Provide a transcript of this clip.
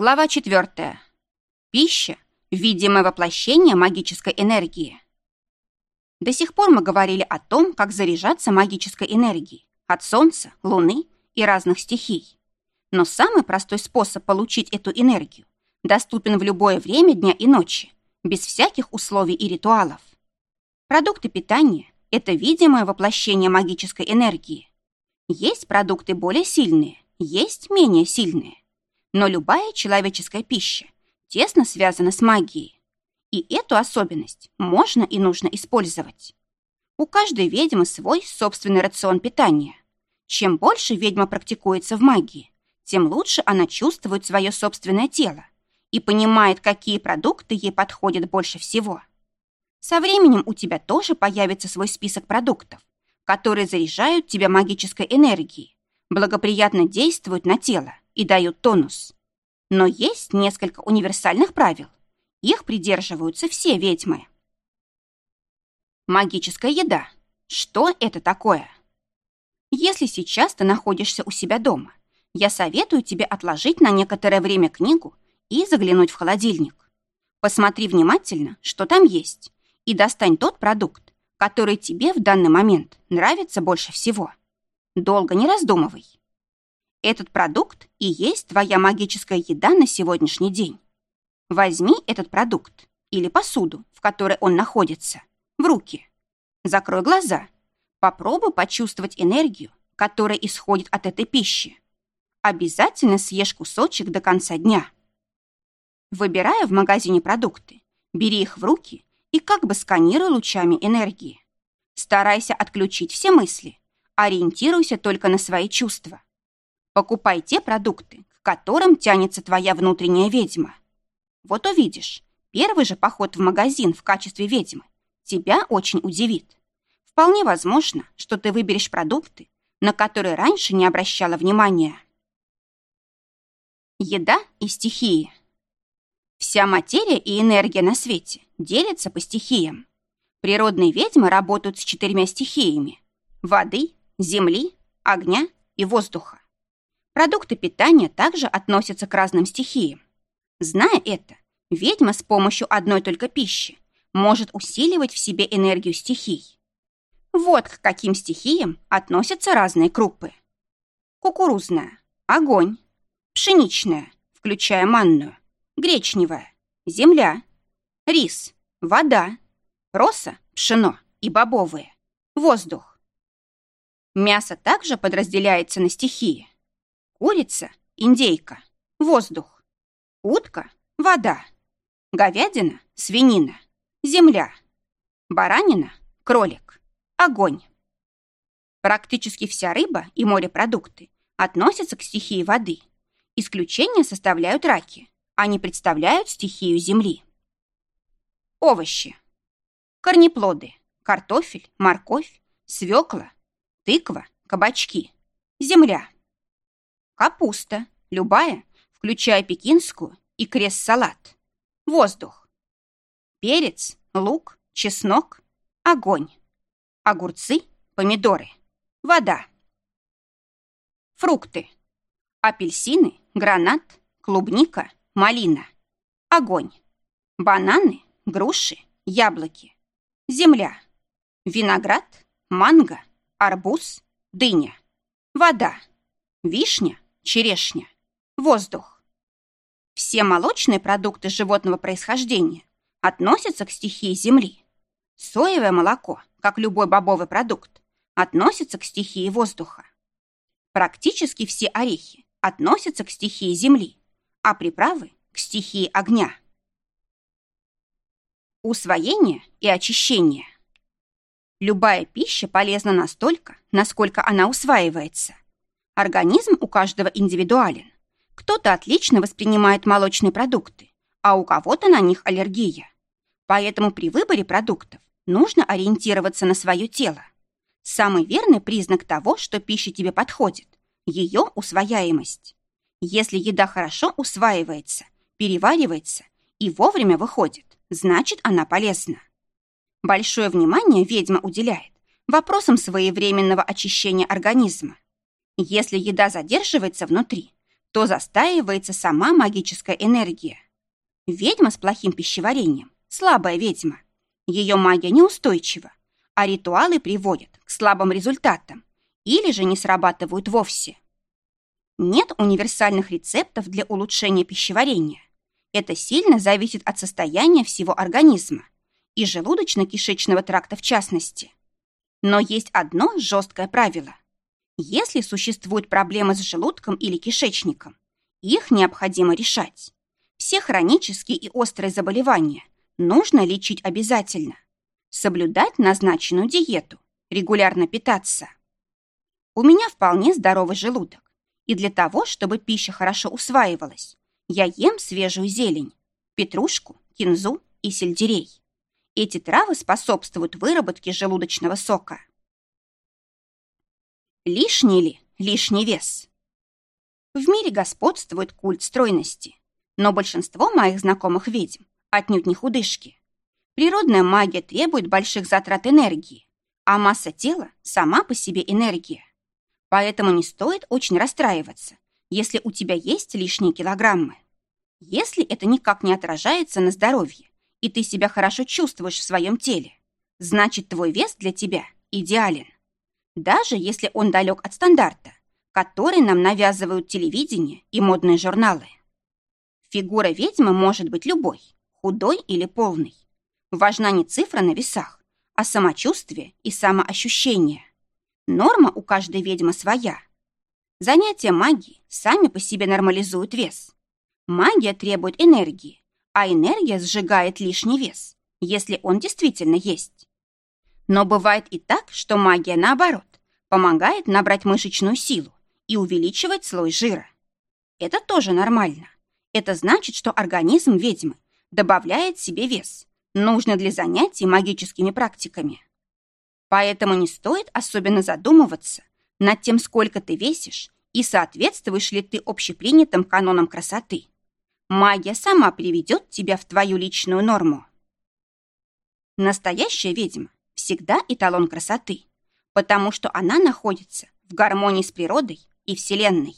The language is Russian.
Глава 4. Пища – видимое воплощение магической энергии. До сих пор мы говорили о том, как заряжаться магической энергией от Солнца, Луны и разных стихий. Но самый простой способ получить эту энергию доступен в любое время дня и ночи, без всяких условий и ритуалов. Продукты питания – это видимое воплощение магической энергии. Есть продукты более сильные, есть менее сильные. Но любая человеческая пища тесно связана с магией. И эту особенность можно и нужно использовать. У каждой ведьмы свой собственный рацион питания. Чем больше ведьма практикуется в магии, тем лучше она чувствует свое собственное тело и понимает, какие продукты ей подходят больше всего. Со временем у тебя тоже появится свой список продуктов, которые заряжают тебя магической энергией, благоприятно действуют на тело и дают тонус. Но есть несколько универсальных правил. Их придерживаются все ведьмы. Магическая еда. Что это такое? Если сейчас ты находишься у себя дома, я советую тебе отложить на некоторое время книгу и заглянуть в холодильник. Посмотри внимательно, что там есть, и достань тот продукт, который тебе в данный момент нравится больше всего. Долго не раздумывай. Этот продукт и есть твоя магическая еда на сегодняшний день. Возьми этот продукт или посуду, в которой он находится, в руки. Закрой глаза. Попробуй почувствовать энергию, которая исходит от этой пищи. Обязательно съешь кусочек до конца дня. Выбирая в магазине продукты, бери их в руки и как бы сканируй лучами энергии. Старайся отключить все мысли, ориентируйся только на свои чувства. Покупай те продукты, к которым тянется твоя внутренняя ведьма. Вот увидишь, первый же поход в магазин в качестве ведьмы тебя очень удивит. Вполне возможно, что ты выберешь продукты, на которые раньше не обращала внимания. Еда и стихии. Вся материя и энергия на свете делятся по стихиям. Природные ведьмы работают с четырьмя стихиями – воды, земли, огня и воздуха. Продукты питания также относятся к разным стихиям. Зная это, ведьма с помощью одной только пищи может усиливать в себе энергию стихий. Вот к каким стихиям относятся разные крупы. Кукурузная – огонь. Пшеничная, включая манную. Гречневая – земля. Рис – вода. Роса – пшено и бобовые. Воздух. Мясо также подразделяется на стихии. Курица – индейка, воздух. Утка – вода. Говядина – свинина, земля. Баранина – кролик, огонь. Практически вся рыба и морепродукты относятся к стихии воды. Исключение составляют раки. Они представляют стихию земли. Овощи. Корнеплоды. Картофель, морковь, свекла, тыква, кабачки. Земля. Капуста, любая, включая пекинскую и крест-салат. Воздух. Перец, лук, чеснок, огонь. Огурцы, помидоры. Вода. Фрукты. Апельсины, гранат, клубника, малина. Огонь. Бананы, груши, яблоки. Земля. Виноград, манго, арбуз, дыня. Вода. Вишня, черешня, воздух. Все молочные продукты животного происхождения относятся к стихии Земли. Соевое молоко, как любой бобовый продукт, относится к стихии воздуха. Практически все орехи относятся к стихии Земли, а приправы – к стихии огня. Усвоение и очищение. Любая пища полезна настолько, насколько она усваивается – Организм у каждого индивидуален. Кто-то отлично воспринимает молочные продукты, а у кого-то на них аллергия. Поэтому при выборе продуктов нужно ориентироваться на свое тело. Самый верный признак того, что пища тебе подходит – ее усвояемость. Если еда хорошо усваивается, переваривается и вовремя выходит, значит, она полезна. Большое внимание ведьма уделяет вопросам своевременного очищения организма. Если еда задерживается внутри, то застаивается сама магическая энергия. Ведьма с плохим пищеварением – слабая ведьма. Ее магия неустойчива, а ритуалы приводят к слабым результатам или же не срабатывают вовсе. Нет универсальных рецептов для улучшения пищеварения. Это сильно зависит от состояния всего организма и желудочно-кишечного тракта в частности. Но есть одно жесткое правило. Если существуют проблемы с желудком или кишечником, их необходимо решать. Все хронические и острые заболевания нужно лечить обязательно. Соблюдать назначенную диету, регулярно питаться. У меня вполне здоровый желудок, и для того, чтобы пища хорошо усваивалась, я ем свежую зелень, петрушку, кинзу и сельдерей. Эти травы способствуют выработке желудочного сока. Лишний ли лишний вес? В мире господствует культ стройности, но большинство моих знакомых ведьм отнюдь не худышки. Природная магия требует больших затрат энергии, а масса тела сама по себе энергия. Поэтому не стоит очень расстраиваться, если у тебя есть лишние килограммы. Если это никак не отражается на здоровье, и ты себя хорошо чувствуешь в своем теле, значит, твой вес для тебя идеален. Даже если он далек от стандарта, который нам навязывают телевидение и модные журналы. Фигура ведьмы может быть любой, худой или полной. Важна не цифра на весах, а самочувствие и самоощущение. Норма у каждой ведьмы своя. Занятия магией сами по себе нормализуют вес. Магия требует энергии, а энергия сжигает лишний вес, если он действительно есть. Но бывает и так, что магия, наоборот, помогает набрать мышечную силу и увеличивать слой жира. Это тоже нормально. Это значит, что организм ведьмы добавляет себе вес, нужный для занятий магическими практиками. Поэтому не стоит особенно задумываться над тем, сколько ты весишь и соответствуешь ли ты общепринятым канонам красоты. Магия сама приведет тебя в твою личную норму. Настоящая ведьма всегда эталон красоты, потому что она находится в гармонии с природой и Вселенной.